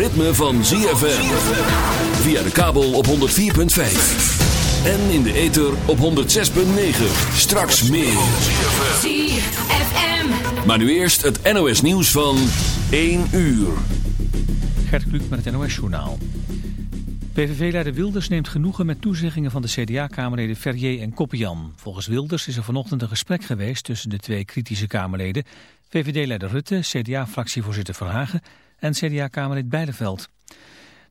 ritme van ZFM. Via de kabel op 104.5. En in de ether op 106.9. Straks meer. ZFM. Maar nu eerst het NOS nieuws van 1 uur. Gert Kluk met het NOS Journaal. PVV-leider Wilders neemt genoegen met toezeggingen van de CDA-kamerleden Ferrier en Koppian. Volgens Wilders is er vanochtend een gesprek geweest tussen de twee kritische kamerleden. VVD-leider Rutte, CDA-fractievoorzitter Verhagen en CDA-kamerlid Bijleveld.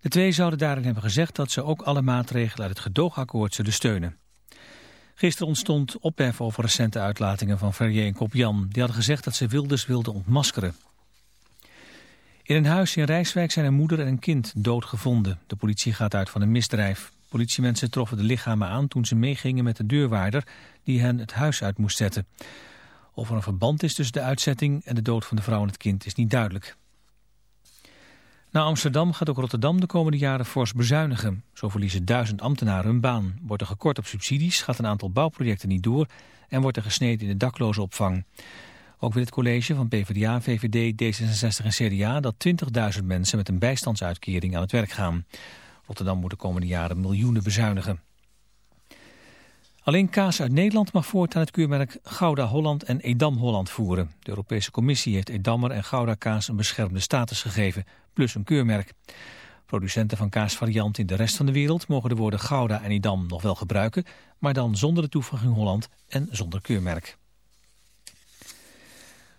De twee zouden daarin hebben gezegd dat ze ook alle maatregelen uit het gedoogakkoord zullen steunen. Gisteren ontstond ophef over recente uitlatingen van Ferrier en Koppian. Die hadden gezegd dat ze Wilders wilden ontmaskeren. In een huis in Rijswijk zijn een moeder en een kind doodgevonden. De politie gaat uit van een misdrijf. Politiemensen troffen de lichamen aan toen ze meegingen met de deurwaarder die hen het huis uit moest zetten. Of er een verband is tussen de uitzetting en de dood van de vrouw en het kind is niet duidelijk. Na Amsterdam gaat ook Rotterdam de komende jaren fors bezuinigen. Zo verliezen duizend ambtenaren hun baan. Wordt er gekort op subsidies, gaat een aantal bouwprojecten niet door... en wordt er gesneden in de daklozenopvang. Ook wil het college van PvdA, VVD, D66 en CDA... dat 20.000 mensen met een bijstandsuitkering aan het werk gaan. Rotterdam moet de komende jaren miljoenen bezuinigen. Alleen kaas uit Nederland mag voortaan het keurmerk Gouda Holland en Edam Holland voeren. De Europese Commissie heeft Edammer en Gouda kaas een beschermde status gegeven, plus een keurmerk. Producenten van kaasvarianten in de rest van de wereld mogen de woorden Gouda en Edam nog wel gebruiken, maar dan zonder de toevoeging Holland en zonder keurmerk.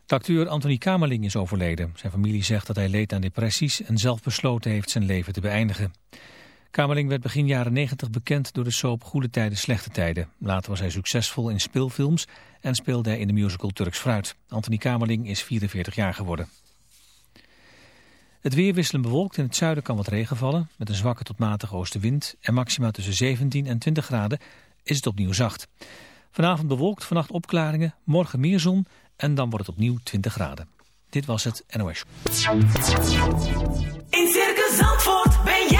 De acteur Anthony Kamerling is overleden. Zijn familie zegt dat hij leed aan depressies en zelf besloten heeft zijn leven te beëindigen. Kamerling werd begin jaren 90 bekend door de soap Goede Tijden, Slechte Tijden. Later was hij succesvol in speelfilms en speelde hij in de musical Turks Fruit. Anthony Kamerling is 44 jaar geworden. Het weer wisselen bewolkt. In het zuiden kan wat regen vallen. Met een zwakke tot matige oostenwind en maxima tussen 17 en 20 graden is het opnieuw zacht. Vanavond bewolkt, vannacht opklaringen, morgen meer zon en dan wordt het opnieuw 20 graden. Dit was het NOS. In Circus Zandvoort ben jij.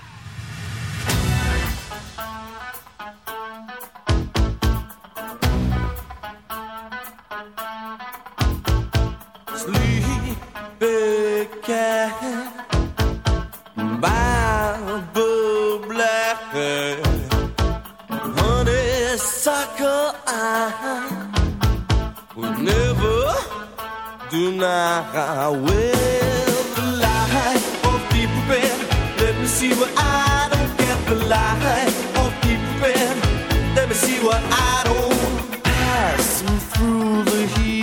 Deny Well, the light of red Let me see what I don't get The light of deep red Let me see what I don't Pass through the heat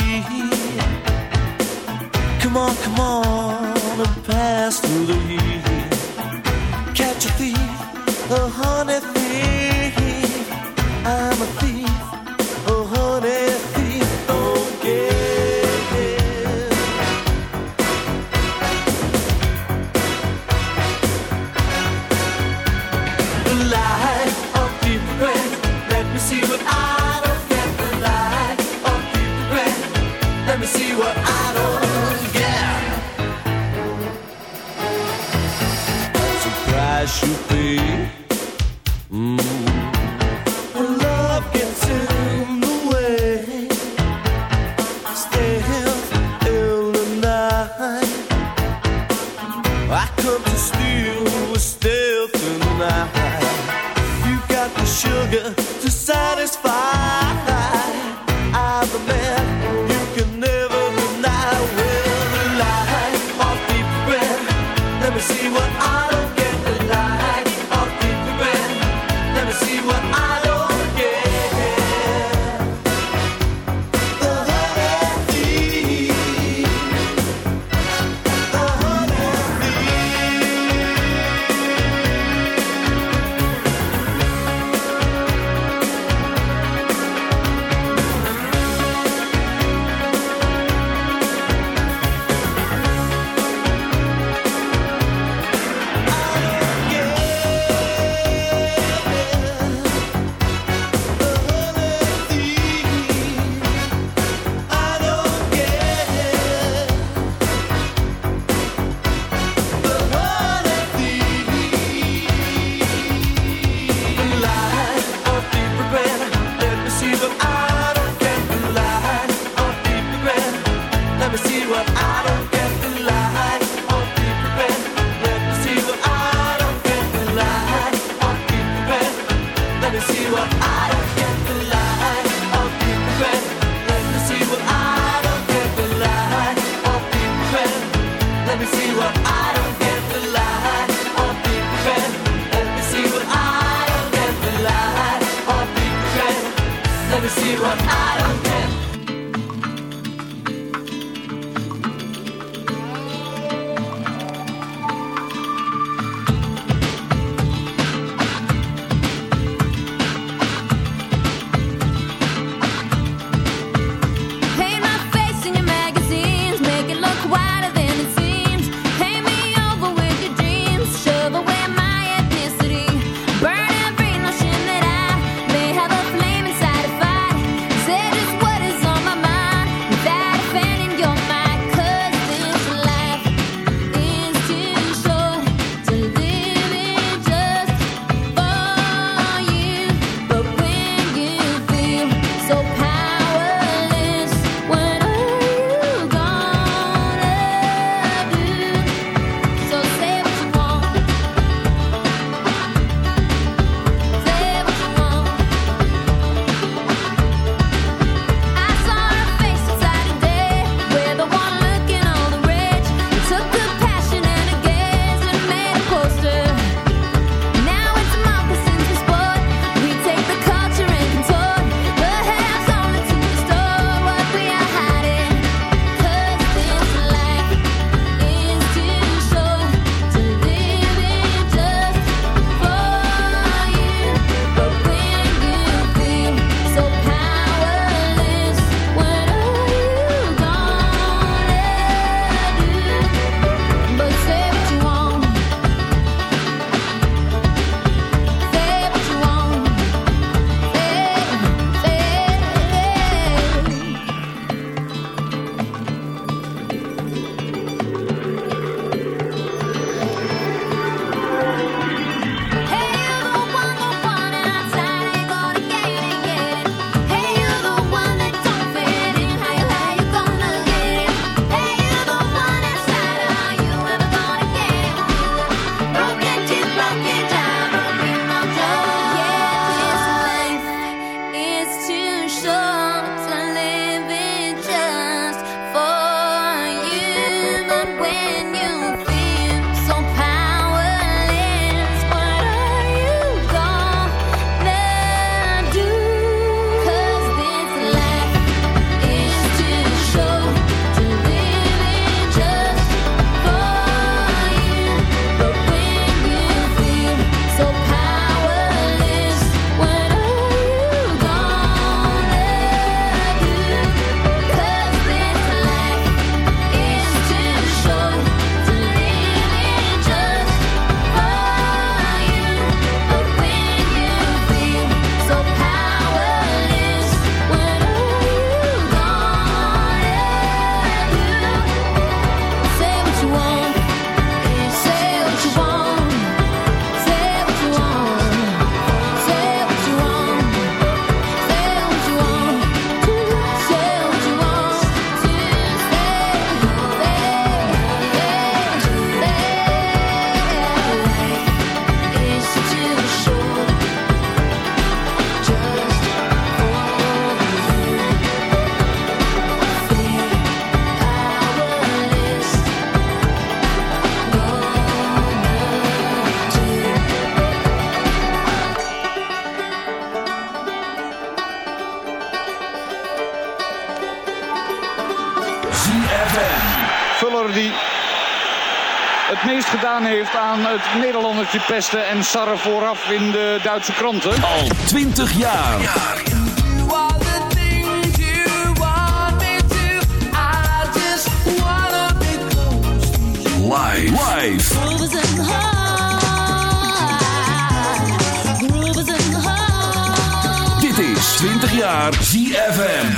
Come on, come on, and pass through the heat. Catch a thief, a honey thief. aan het Nederlandertje pesten en sarre vooraf in de Duitse kranten. Al 20 jaar. Live. Dit is 20 jaar ZFM.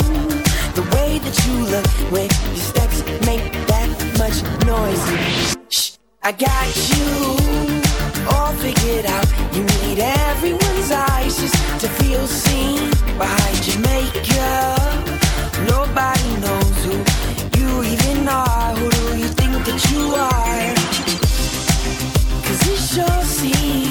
the way that you look when your steps make that much noise. Shh, I got you all figured out. You need everyone's eyes just to feel seen behind your makeup. Nobody knows who you even are. Who do you think that you are? Cause it sure seems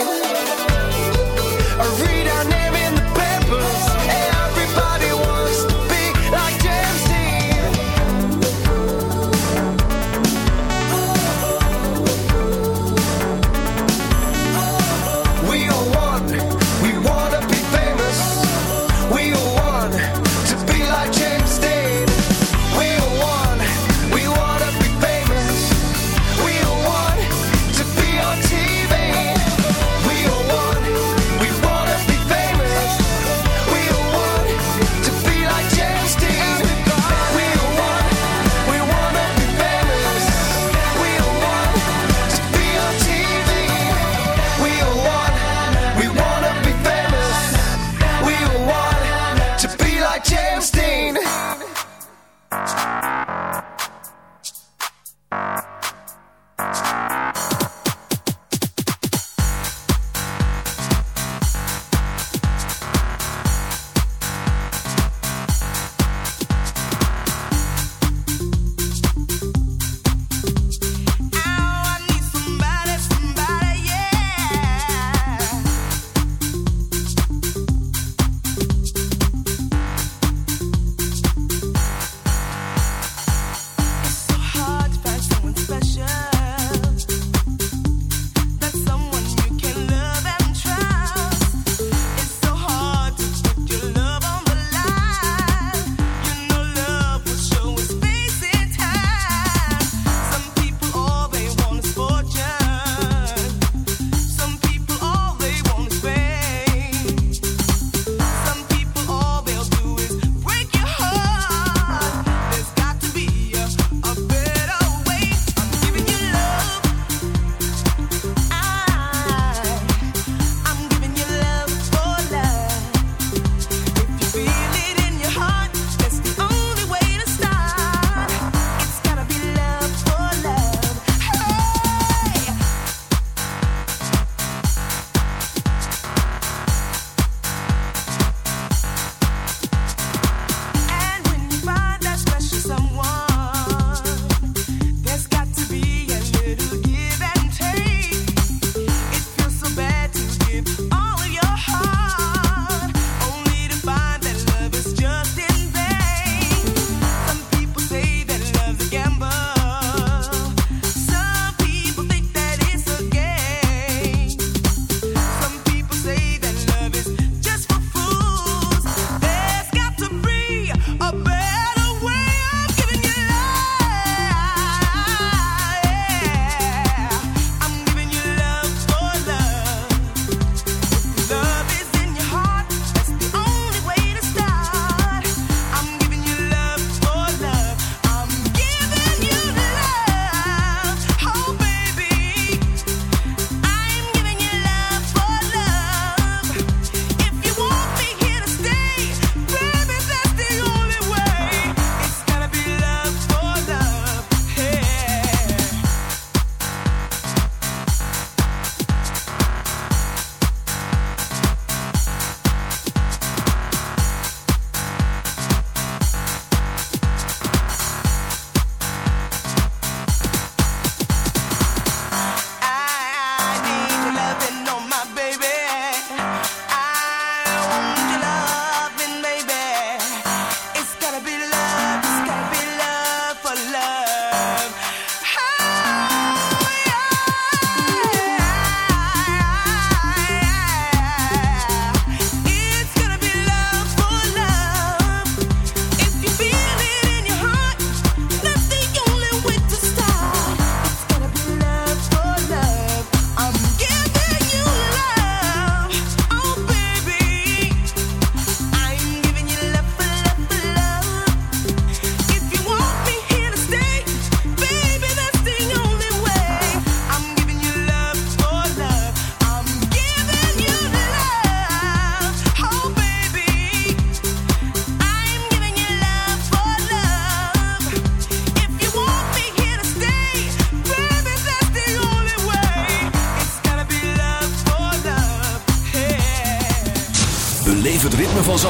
you.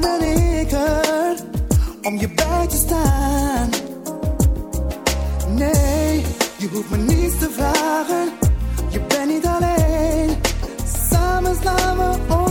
ben ik er om je bij te staan. Nee, je hoeft me niets te vragen, je bent niet alleen. Samen slaan we.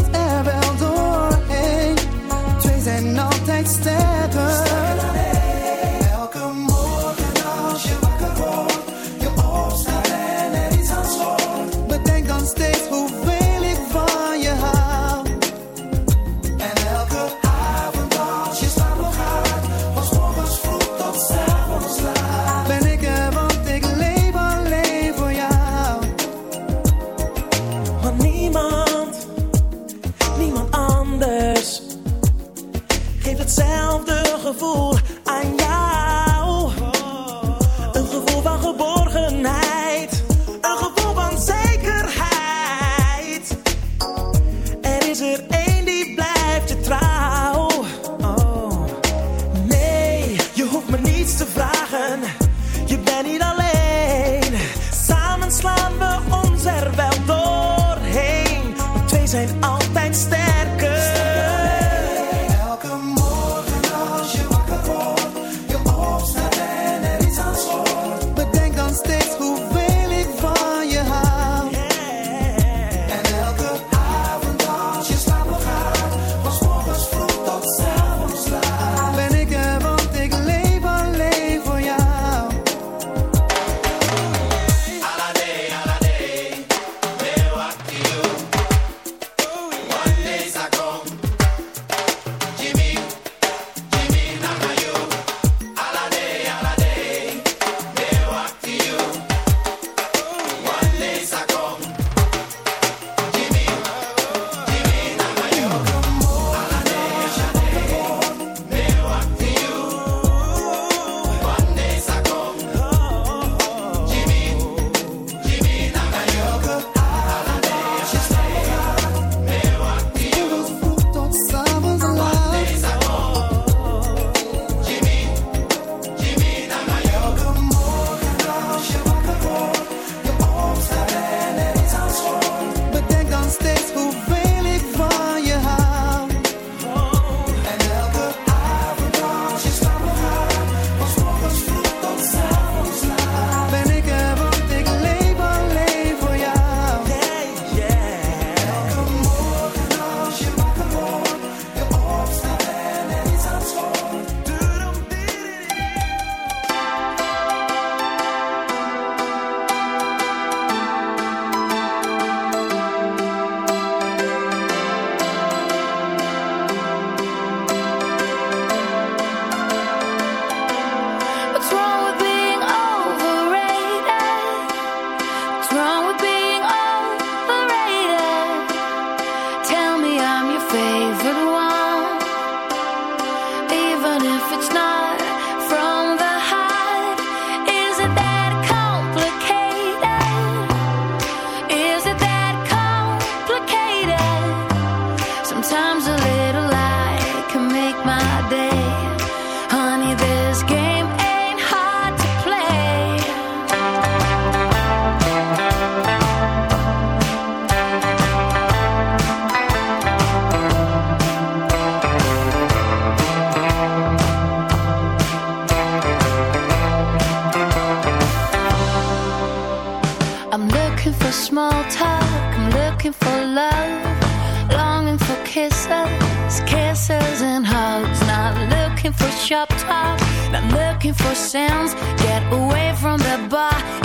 push up top. Not looking for sounds, get away from the bar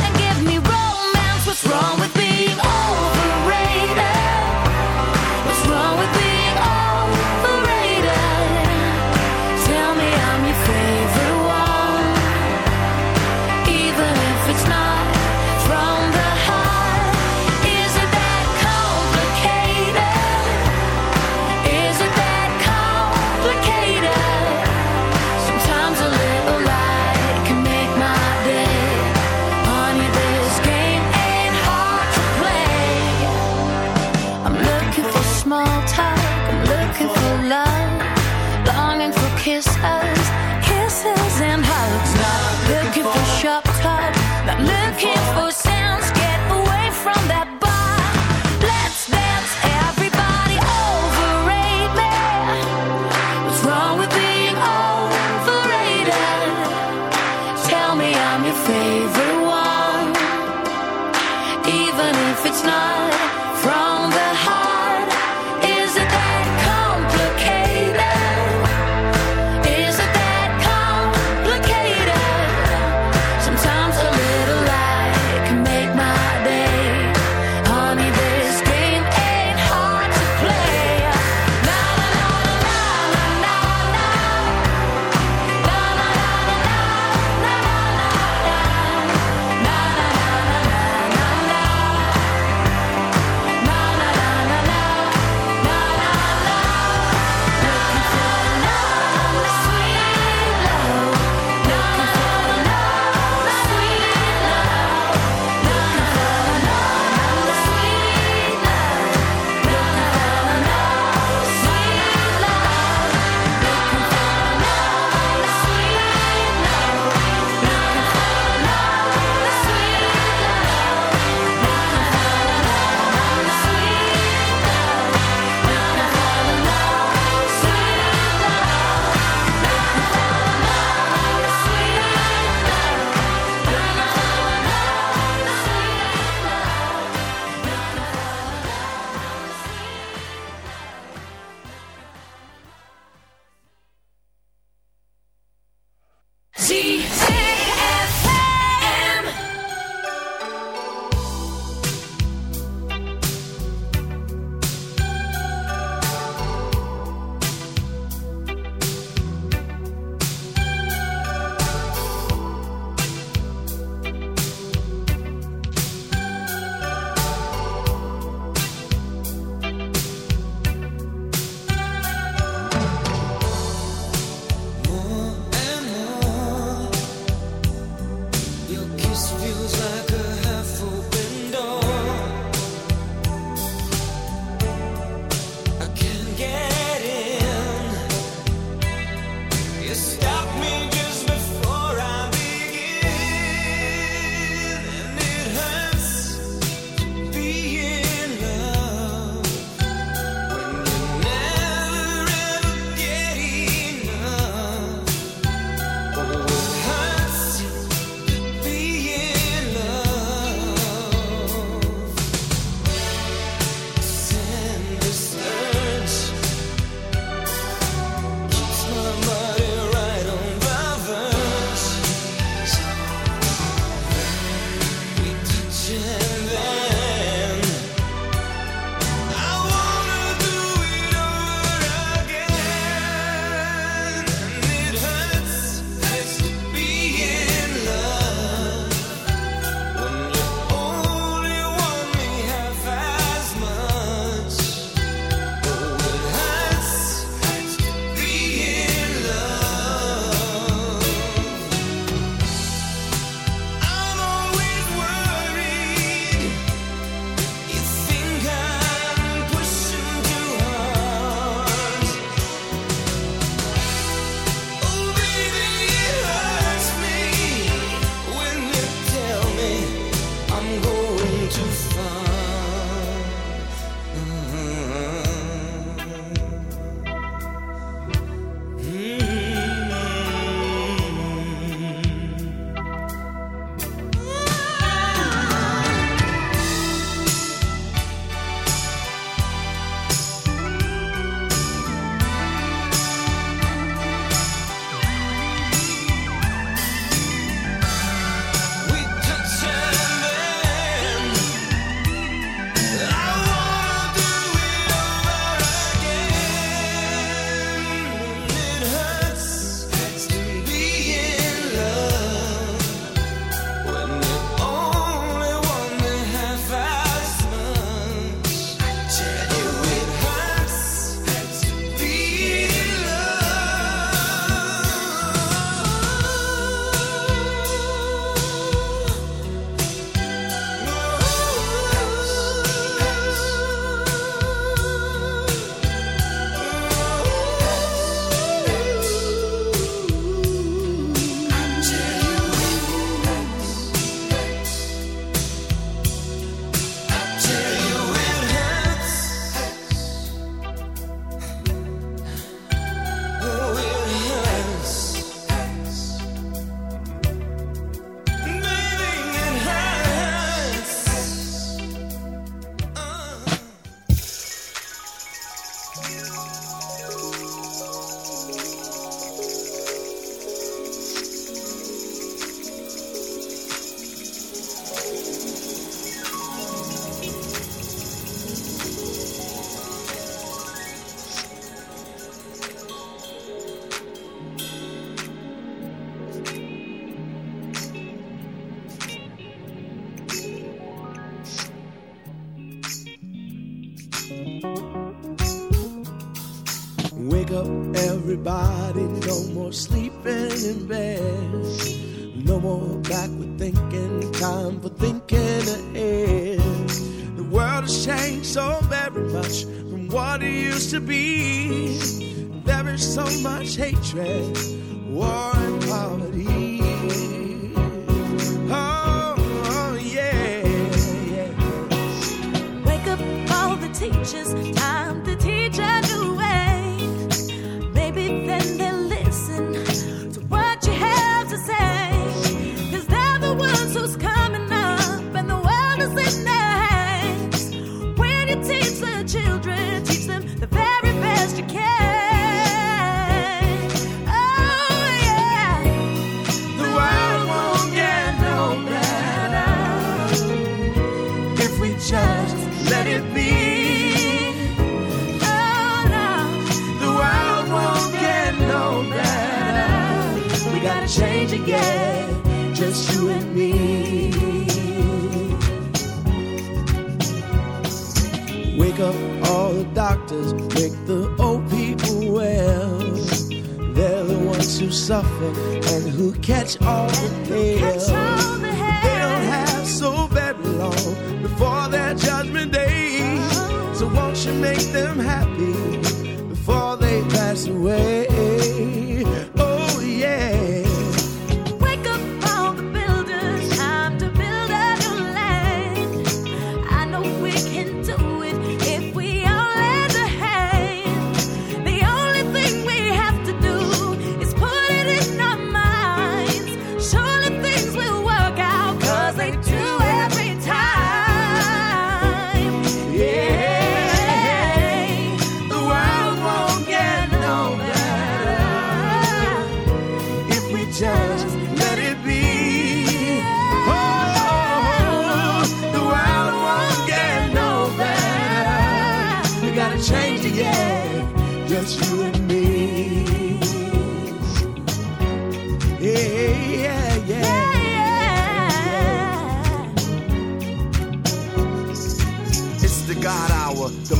the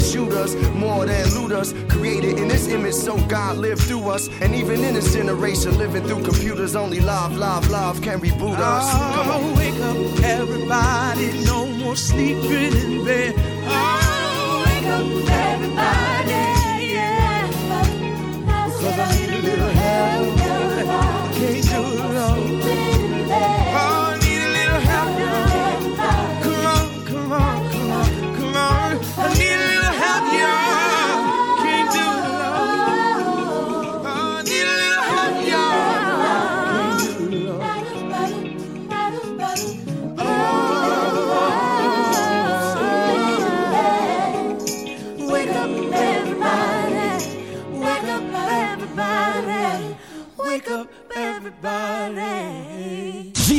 shooters, more than looters. Created in this image, so God lived through us. And even in this generation, living through computers, only love, love, love can reboot us. Come on. Oh, wake up, everybody. No more sleeping in bed. Oh, wake up, everybody. Yeah. Cause I